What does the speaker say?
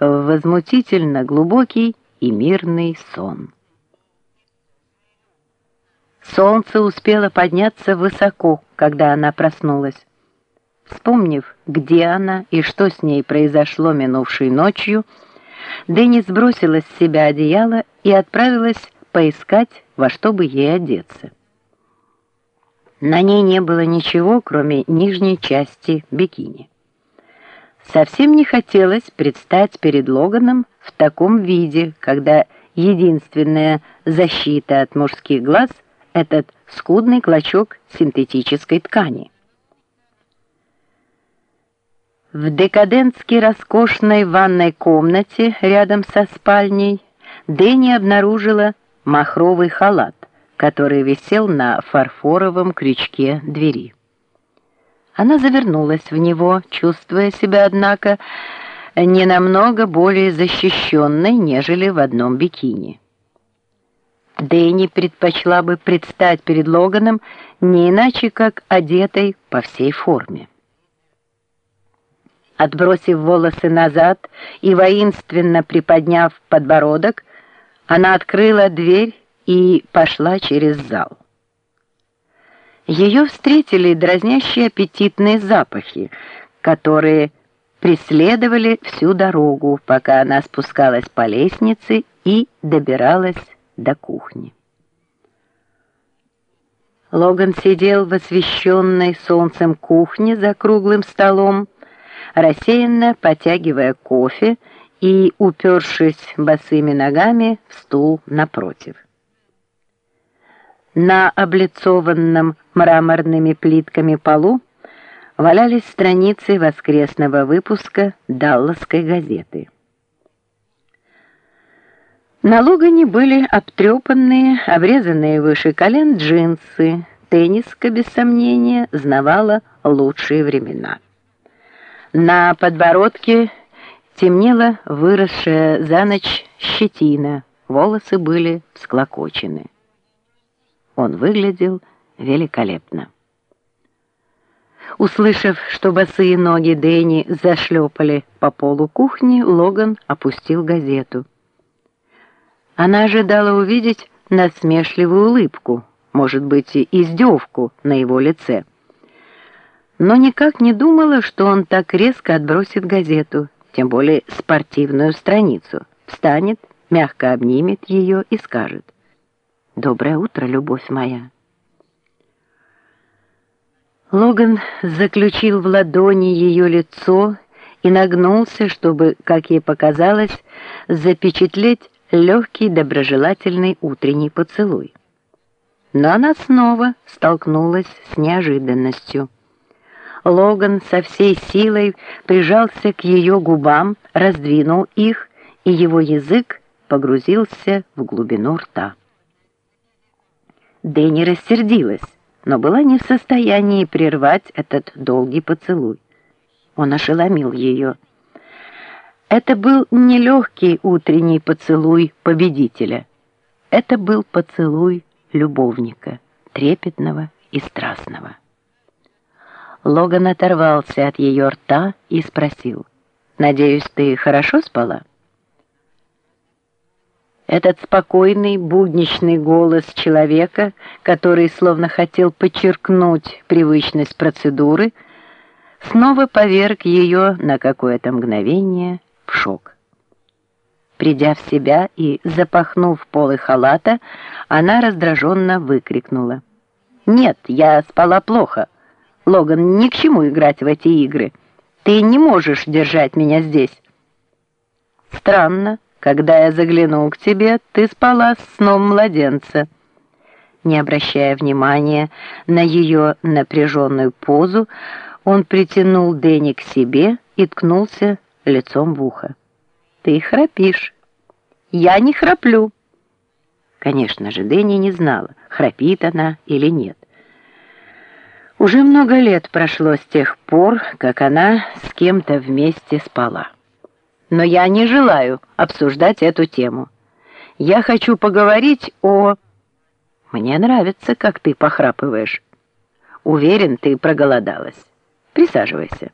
в возмутительно глубокий и мирный сон. Солнце успело подняться высоко, когда она проснулась. Вспомнив, где она и что с ней произошло минувшей ночью, Дэнни сбросила с себя одеяло и отправилась поискать, во что бы ей одеться. На ней не было ничего, кроме нижней части бикини. Совсем не хотелось предстать перед Логаном в таком виде, когда единственная защита от мужских глаз — этот скудный клочок синтетической ткани. В декадентски роскошной ванной комнате рядом со спальней Дэнни обнаружила махровый халат, который висел на фарфоровом крючке двери. Она завернулась в него, чувствуя себя, однако, не намного более защищенной, нежели в одном бикини. Дэнни предпочла бы предстать перед Логаном не иначе, как одетой по всей форме. Отбросив волосы назад и воинственно приподняв подбородок, она открыла дверь и пошла через зал. Ее встретили дразнящие аппетитные запахи, которые преследовали всю дорогу, пока она спускалась по лестнице и добиралась до кухни. Логан сидел в освещенной солнцем кухне за круглым столом, рассеянно потягивая кофе и упершись босыми ногами в стул напротив. На облицованном мраморными плитками полу валялись страницы воскресного выпуска Далласской газеты. На Логане были обтрепанные, обрезанные выше колен джинсы. Тенниска, без сомнения, знавала лучшие времена. На подбородке темнела выросшая за ночь щетина, волосы были всклокочены. Он выглядел великолепно. Услышав, что босые ноги Дэнни зашлепали по полу кухни, Логан опустил газету. Она ожидала увидеть насмешливую улыбку, может быть, и издевку на его лице. Но никак не думала, что он так резко отбросит газету, тем более спортивную страницу, встанет, мягко обнимет ее и скажет «Доброе утро, любовь моя». Логан заключил в ладони ее лицо и нагнулся, чтобы, как ей показалось, запечатлеть легкий доброжелательный утренний поцелуй. Но она снова столкнулась с неожиданностью. Логан со всей силой прижался к ее губам, раздвинул их, и его язык погрузился в глубину рта. Дэнни рассердилась, но была не в состоянии прервать этот долгий поцелуй. Он ошеломил ее. Это был не легкий утренний поцелуй победителя. Это был поцелуй любовника, трепетного и страстного. Логан оторвался от ее рта и спросил, «Надеюсь, ты хорошо спала?» Этот спокойный, будничный голос человека, который словно хотел подчеркнуть привычность процедуры, снова поверг ее на какое-то мгновение в шок. Придя в себя и запахнув полы халата, она раздраженно выкрикнула. «Нет, я спала плохо. Логан, ни к чему играть в эти игры. Ты не можешь держать меня здесь». «Странно», когда я заглянул к тебе, ты спала сном младенца». Не обращая внимания на ее напряженную позу, он притянул Дэнни к себе и ткнулся лицом в ухо. «Ты храпишь». «Я не храплю». Конечно же, Дэнни не знала, храпит она или нет. Уже много лет прошло с тех пор, как она с кем-то вместе спала. Но я не желаю обсуждать эту тему. Я хочу поговорить о... Мне нравится, как ты похрапываешь. Уверен, ты проголодалась. Присаживайся.